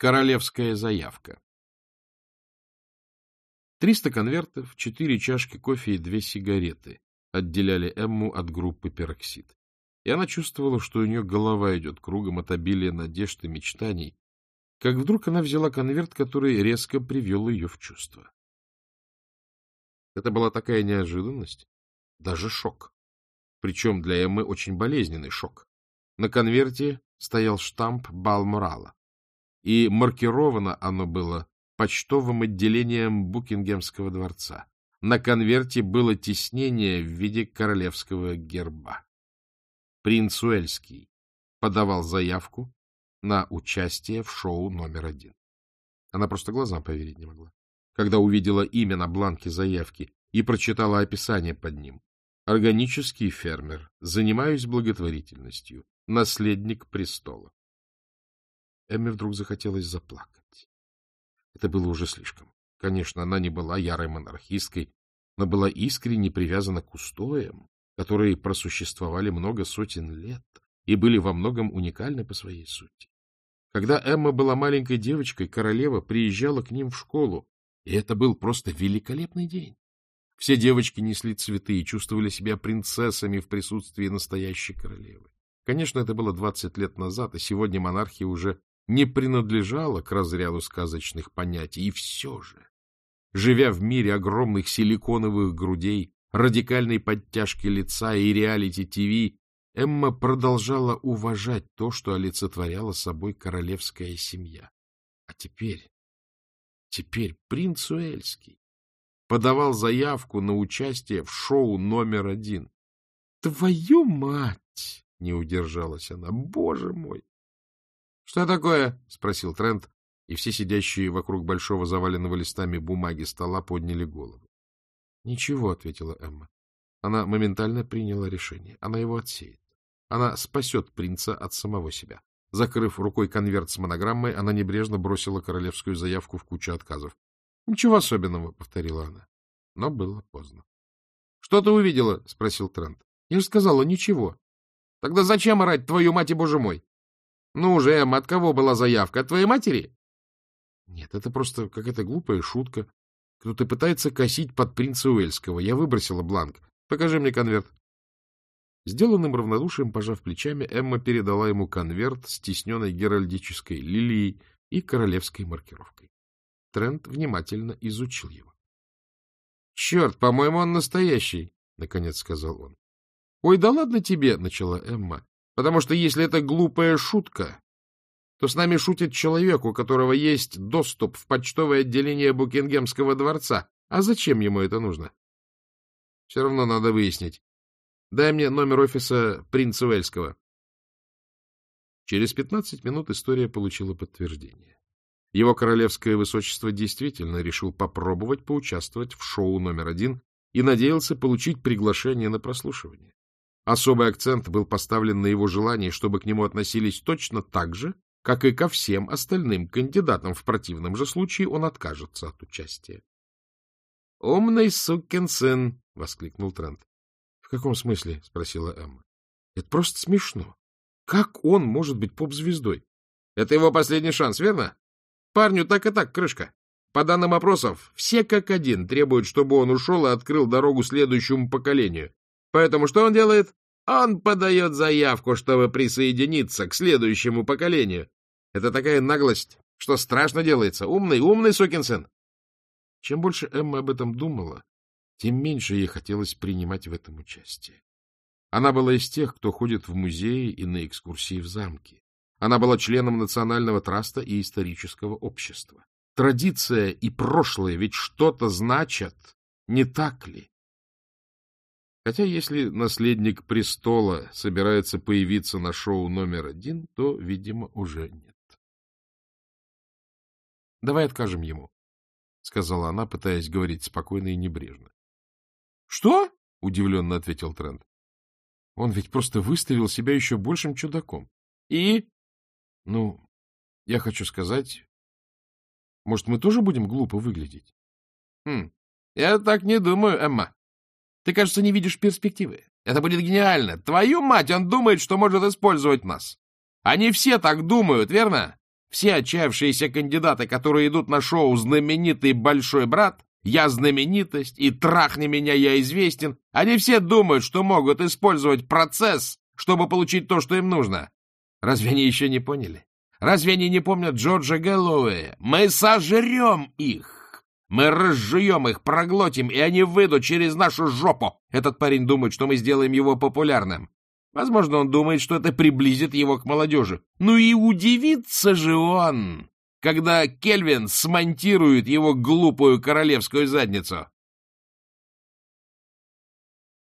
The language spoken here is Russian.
Королевская заявка. Триста конвертов, четыре чашки кофе и две сигареты отделяли Эмму от группы пероксид. И она чувствовала, что у нее голова идет кругом от обилия надежд и мечтаний, как вдруг она взяла конверт, который резко привел ее в чувство. Это была такая неожиданность, даже шок. Причем для Эммы очень болезненный шок. На конверте стоял штамп Балморала и маркировано оно было почтовым отделением Букингемского дворца. На конверте было тиснение в виде королевского герба. Принц Уэльский подавал заявку на участие в шоу номер один. Она просто глазам поверить не могла. Когда увидела имя на бланке заявки и прочитала описание под ним. Органический фермер, занимаюсь благотворительностью, наследник престола. Эмме вдруг захотелось заплакать. Это было уже слишком. Конечно, она не была ярой монархисткой, но была искренне привязана к устоям, которые просуществовали много сотен лет и были во многом уникальны по своей сути. Когда Эмма была маленькой девочкой, королева приезжала к ним в школу, и это был просто великолепный день. Все девочки несли цветы и чувствовали себя принцессами в присутствии настоящей королевы. Конечно, это было 20 лет назад, и сегодня монархия уже не принадлежала к разряду сказочных понятий, и все же, живя в мире огромных силиконовых грудей, радикальной подтяжки лица и реалити-ТВ, Эмма продолжала уважать то, что олицетворяла собой королевская семья. А теперь, теперь принц Уэльский подавал заявку на участие в шоу номер один. «Твою мать!» — не удержалась она. «Боже мой! Что такое? — спросил Трент, и все сидящие вокруг большого заваленного листами бумаги стола подняли головы. — Ничего, — ответила Эмма. Она моментально приняла решение. Она его отсеет. Она спасет принца от самого себя. Закрыв рукой конверт с монограммой, она небрежно бросила королевскую заявку в кучу отказов. — Ничего особенного, — повторила она. Но было поздно. — Что ты увидела? — спросил Трент. — Я же сказала, ничего. — Тогда зачем орать, твою мать и боже мой? Ну уже, Эм, от кого была заявка? От твоей матери? Нет, это просто какая-то глупая шутка. Кто-то пытается косить под принца Уэльского. Я выбросила бланк. Покажи мне конверт. Сделанным равнодушием, пожав плечами, Эмма передала ему конверт с тисненной геральдической лилией и королевской маркировкой. Трент внимательно изучил его. — Черт, по-моему, он настоящий, — наконец сказал он. — Ой, да ладно тебе, — начала Эмма. Потому что если это глупая шутка, то с нами шутит человек, у которого есть доступ в почтовое отделение Букингемского дворца. А зачем ему это нужно? Все равно надо выяснить. Дай мне номер офиса принца Уэльского. Через пятнадцать минут история получила подтверждение. Его королевское высочество действительно решил попробовать поучаствовать в шоу номер один и надеялся получить приглашение на прослушивание. Особый акцент был поставлен на его желание, чтобы к нему относились точно так же, как и ко всем остальным кандидатам. В противном же случае он откажется от участия. — Умный сукин сын! — воскликнул Трент. — В каком смысле? — спросила Эмма. — Это просто смешно. Как он может быть поп-звездой? Это его последний шанс, верно? Парню так и так крышка. По данным опросов, все как один требуют, чтобы он ушел и открыл дорогу следующему поколению. Поэтому что он делает? Он подает заявку, чтобы присоединиться к следующему поколению. Это такая наглость, что страшно делается. Умный, умный сукин сын. Чем больше Эмма об этом думала, тем меньше ей хотелось принимать в этом участие. Она была из тех, кто ходит в музеи и на экскурсии в замке. Она была членом Национального траста и исторического общества. Традиция и прошлое ведь что-то значат, не так ли? Хотя если наследник престола собирается появиться на шоу номер один, то, видимо, уже нет. — Давай откажем ему, — сказала она, пытаясь говорить спокойно и небрежно. — Что? — удивленно ответил Трент. — Он ведь просто выставил себя еще большим чудаком. — И? — Ну, я хочу сказать, может, мы тоже будем глупо выглядеть? — Хм, я так не думаю, Эмма. Ты, кажется, не видишь перспективы. Это будет гениально. Твою мать, он думает, что может использовать нас. Они все так думают, верно? Все отчаявшиеся кандидаты, которые идут на шоу «Знаменитый большой брат», «Я знаменитость» и «Трахни меня, я известен», они все думают, что могут использовать процесс, чтобы получить то, что им нужно. Разве они еще не поняли? Разве они не помнят Джорджа Гэллоуэя? Мы сожрем их! Мы разжуем их, проглотим, и они выйдут через нашу жопу. Этот парень думает, что мы сделаем его популярным. Возможно, он думает, что это приблизит его к молодежи. Ну и удивится же он, когда Кельвин смонтирует его глупую королевскую задницу.